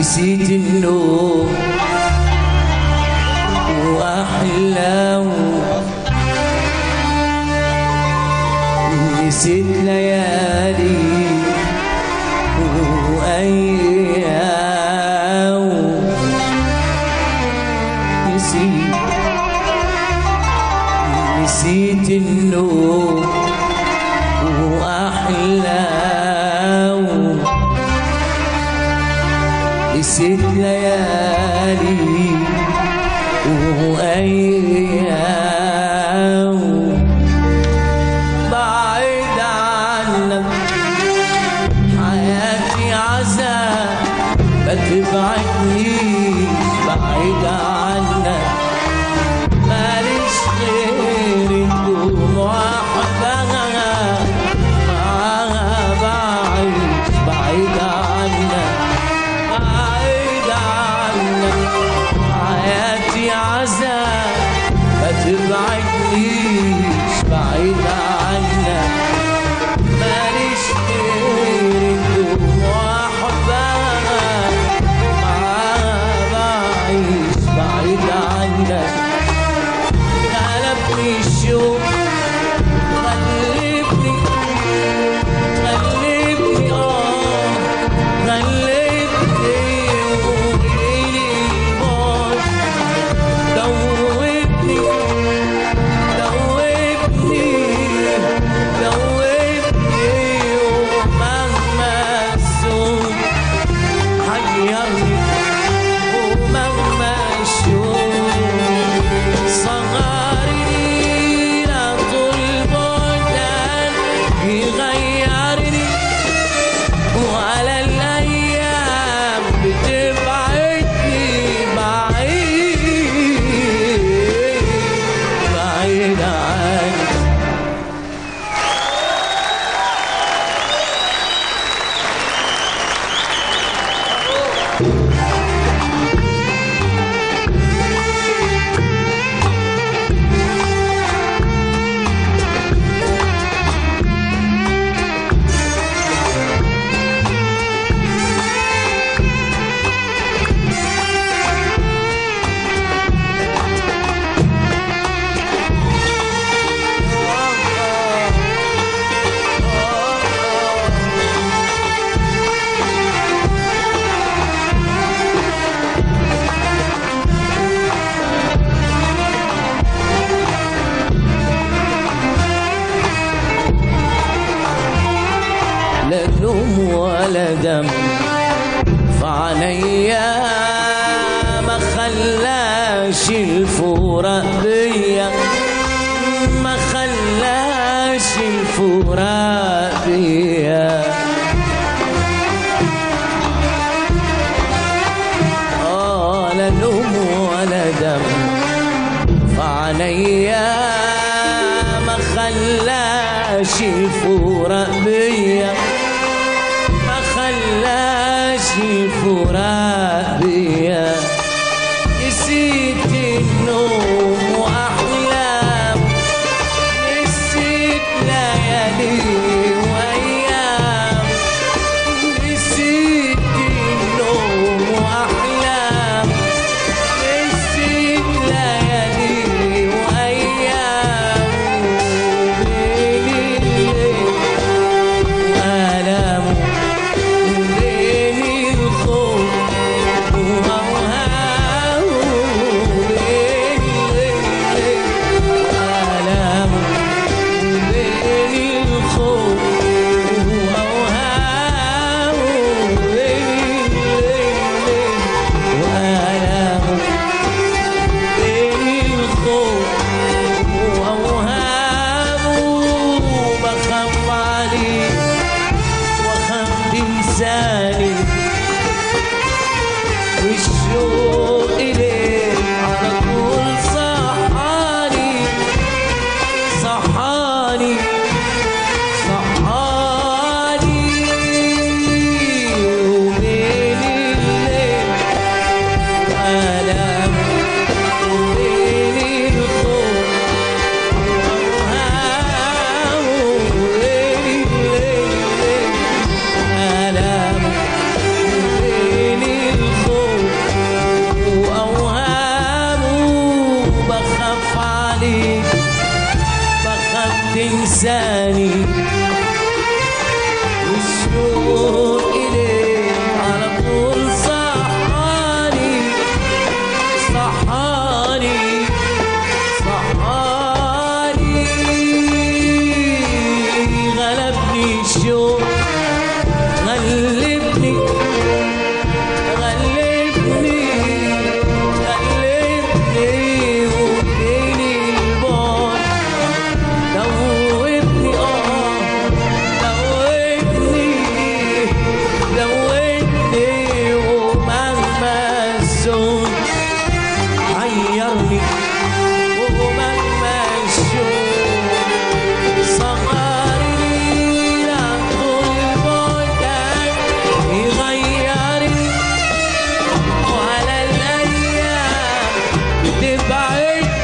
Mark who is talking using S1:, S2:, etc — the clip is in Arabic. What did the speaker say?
S1: نسيت النوم وأحلى نسيت ليالي Sit. على دم. فعليا ما خلاش الفورة بيا. ما خلاش الفورة بيا. لا نوم ولا دم. فعليا ما خلاش الفورة بيا. عليك بخاف تنساني by.